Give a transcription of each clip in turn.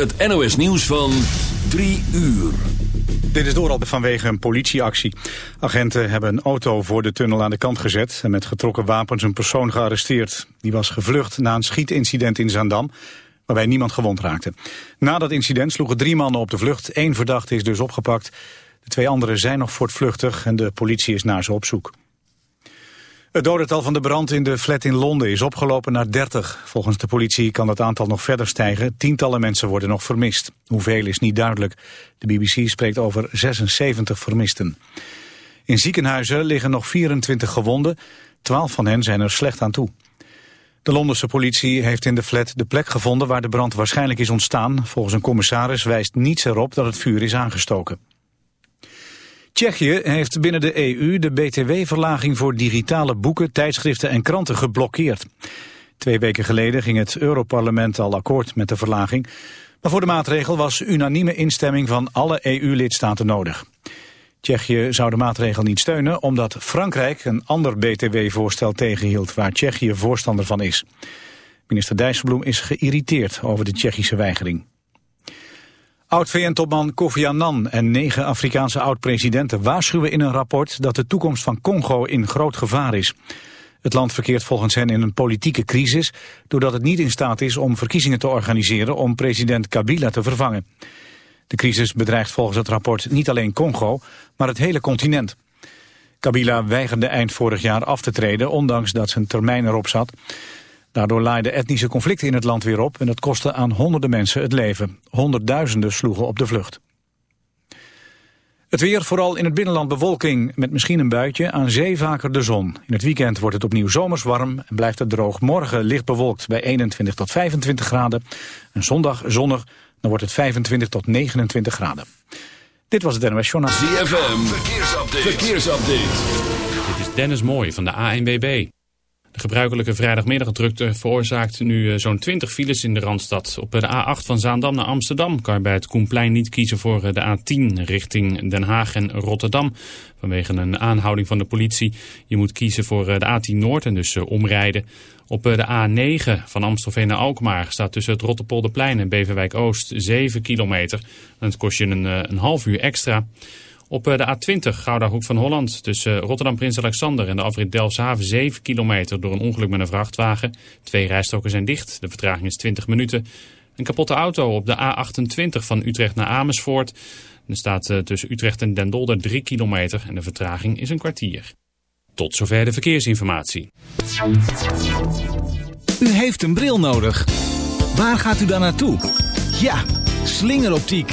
het NOS nieuws van 3 uur. Dit is door vanwege een politieactie. Agenten hebben een auto voor de tunnel aan de kant gezet... en met getrokken wapens een persoon gearresteerd. Die was gevlucht na een schietincident in Zaandam... waarbij niemand gewond raakte. Na dat incident sloegen drie mannen op de vlucht. Eén verdachte is dus opgepakt. De twee anderen zijn nog voortvluchtig en de politie is naar ze op zoek. Het dodental van de brand in de flat in Londen is opgelopen naar 30. Volgens de politie kan het aantal nog verder stijgen. Tientallen mensen worden nog vermist. Hoeveel is niet duidelijk. De BBC spreekt over 76 vermisten. In ziekenhuizen liggen nog 24 gewonden. 12 van hen zijn er slecht aan toe. De Londense politie heeft in de flat de plek gevonden waar de brand waarschijnlijk is ontstaan. Volgens een commissaris wijst niets erop dat het vuur is aangestoken. Tsjechië heeft binnen de EU de btw-verlaging voor digitale boeken, tijdschriften en kranten geblokkeerd. Twee weken geleden ging het Europarlement al akkoord met de verlaging. Maar voor de maatregel was unanieme instemming van alle EU-lidstaten nodig. Tsjechië zou de maatregel niet steunen omdat Frankrijk een ander btw-voorstel tegenhield waar Tsjechië voorstander van is. Minister Dijsselbloem is geïrriteerd over de Tsjechische weigering. Oud-VN-topman Kofi Annan en negen Afrikaanse oud-presidenten waarschuwen in een rapport dat de toekomst van Congo in groot gevaar is. Het land verkeert volgens hen in een politieke crisis doordat het niet in staat is om verkiezingen te organiseren om president Kabila te vervangen. De crisis bedreigt volgens het rapport niet alleen Congo, maar het hele continent. Kabila weigerde eind vorig jaar af te treden, ondanks dat zijn termijn erop zat. Daardoor laaiden etnische conflicten in het land weer op en dat kostte aan honderden mensen het leven. Honderdduizenden sloegen op de vlucht. Het weer, vooral in het binnenland bewolking met misschien een buitje, aan zee vaker de zon. In het weekend wordt het opnieuw zomers warm en blijft het droog. Morgen licht bewolkt bij 21 tot 25 graden. En zondag zonnig, dan wordt het 25 tot 29 graden. Dit was het NOS Journaal. ZFM, verkeersupdate. verkeersupdate. Dit is Dennis Mooij van de ANWB. De gebruikelijke vrijdagmiddagdrukte veroorzaakt nu eh, zo'n 20 files in de Randstad. Op de A8 van Zaandam naar Amsterdam kan je bij het Koenplein niet kiezen voor eh, de A10 richting Den Haag en Rotterdam. Vanwege een aanhouding van de politie. Je moet kiezen voor eh, de A10 Noord en dus omrijden. Op de A9 van Amstelveen naar Alkmaar staat tussen het Rotterpolderplein en Beverwijk Oost 7 kilometer. Het kost je een, een half uur extra. Op eh, de A20 Gouda Hoek van Holland tussen Rotterdam Prins Alexander en de afrit Delfshaven 7 kilometer door een ongeluk met een vrachtwagen. Twee rijstroken zijn dicht, de vertraging is 20 minuten. Een kapotte auto op de A28 van Utrecht naar Amersfoort. Er staat eh, tussen Utrecht en Den Dolder 3 kilometer en de vertraging is een kwartier. Tot zover de verkeersinformatie. U heeft een bril nodig. Waar gaat u dan naartoe? Ja, slingeroptiek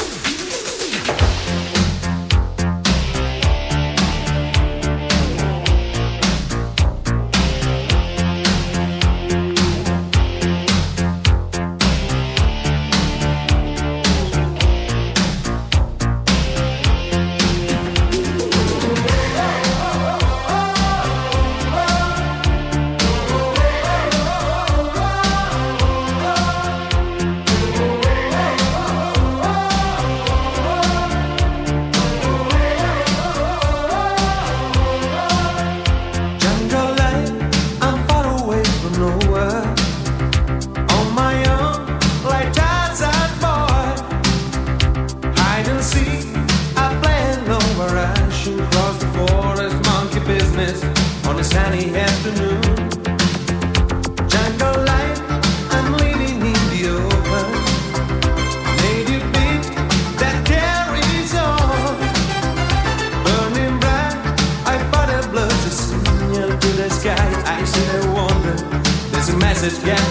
message can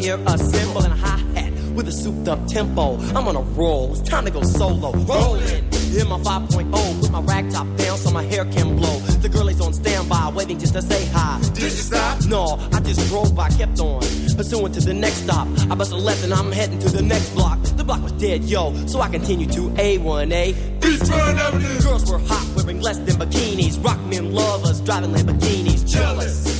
Hear a cymbal and a hi hat with a souped up tempo. I'm on a roll, it's time to go solo. Rolling. In my 5.0, put my rag top down so my hair can blow. The girl is on standby, waiting just to say hi. Did you stop? No, I just drove by, kept on. Pursuing to the next stop. I bust a left and I'm heading to the next block. The block was dead, yo, so I continue to A1A. Beachfront Avenue. Girls were hot, wearing less than bikinis. Rock men lovers, driving Lamborghinis. Jealous,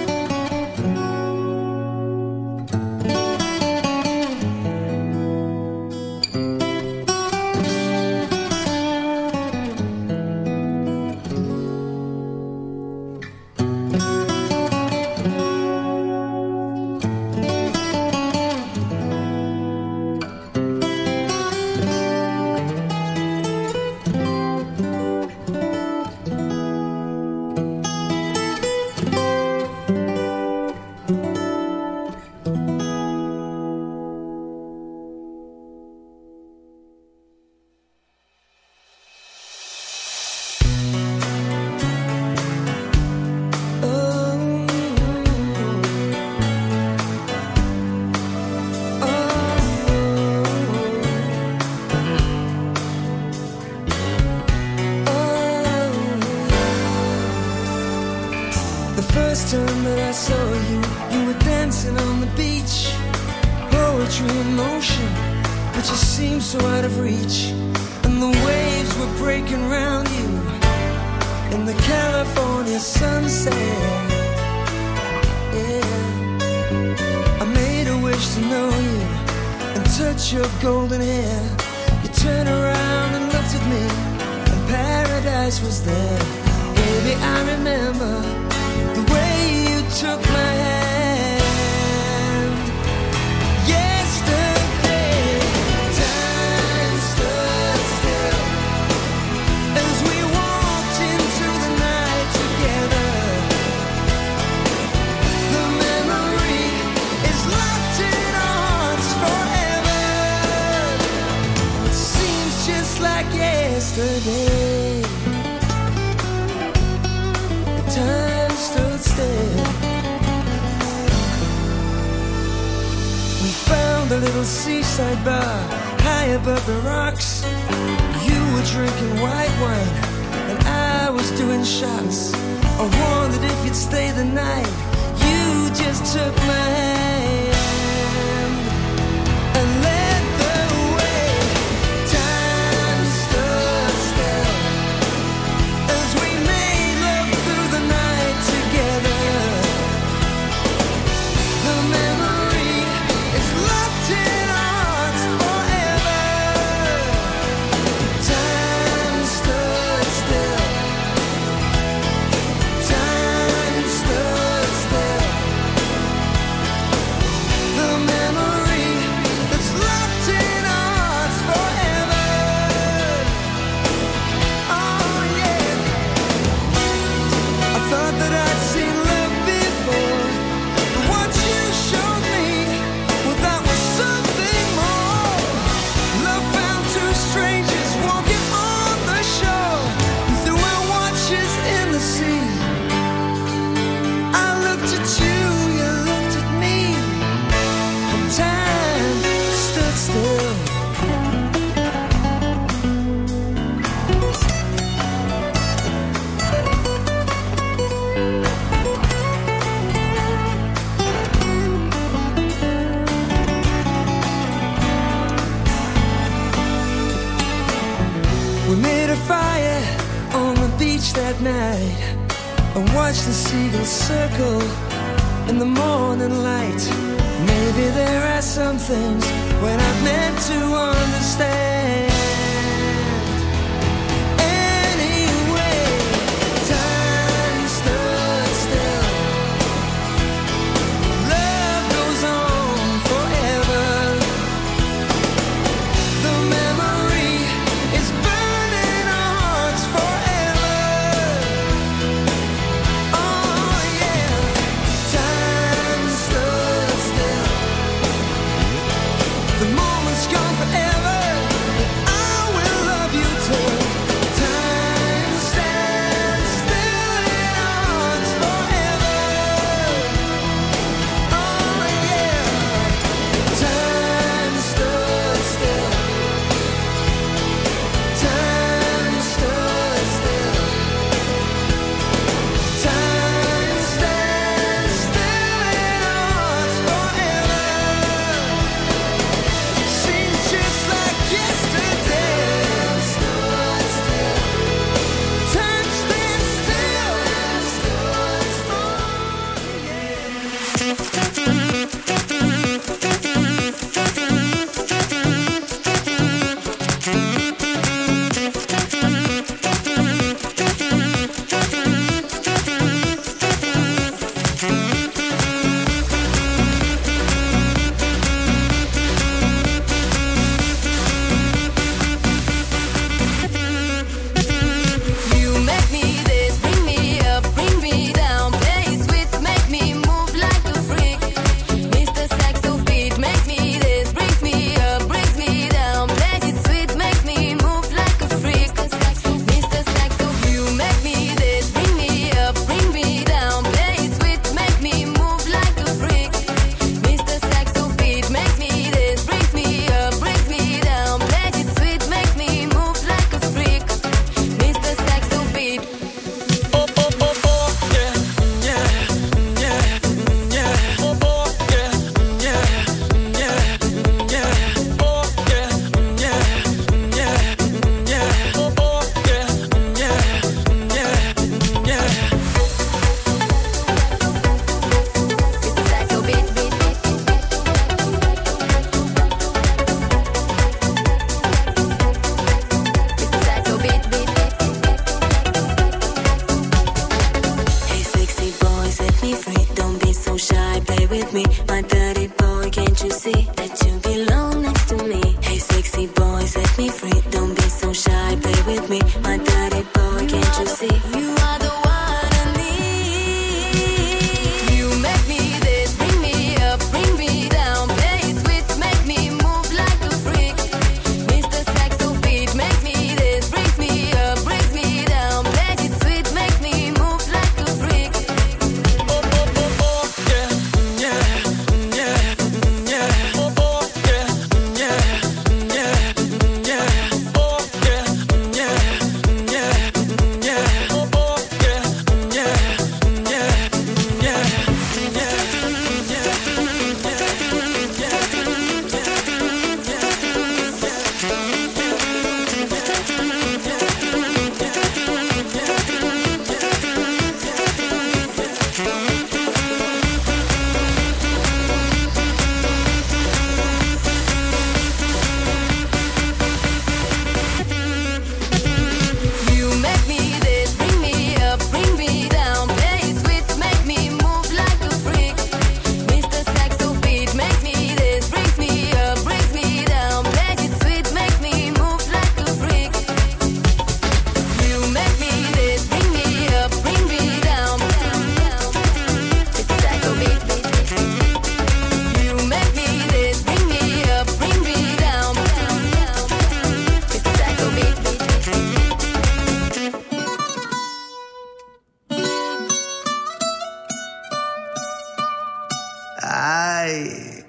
Ay.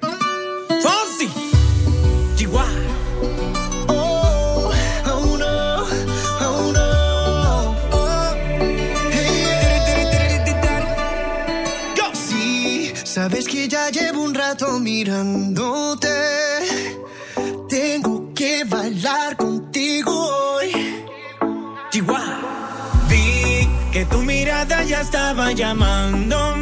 Fonsi. Chihuahua. Oh, oh no, oh no. Oh, hey, Go. Sí, sabes que ya llevo un rato mirándote. Tengo que bailar contigo hoy. Chihuahua. Vi que tu mirada ya estaba llamándome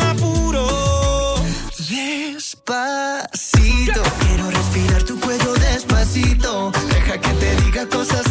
cosas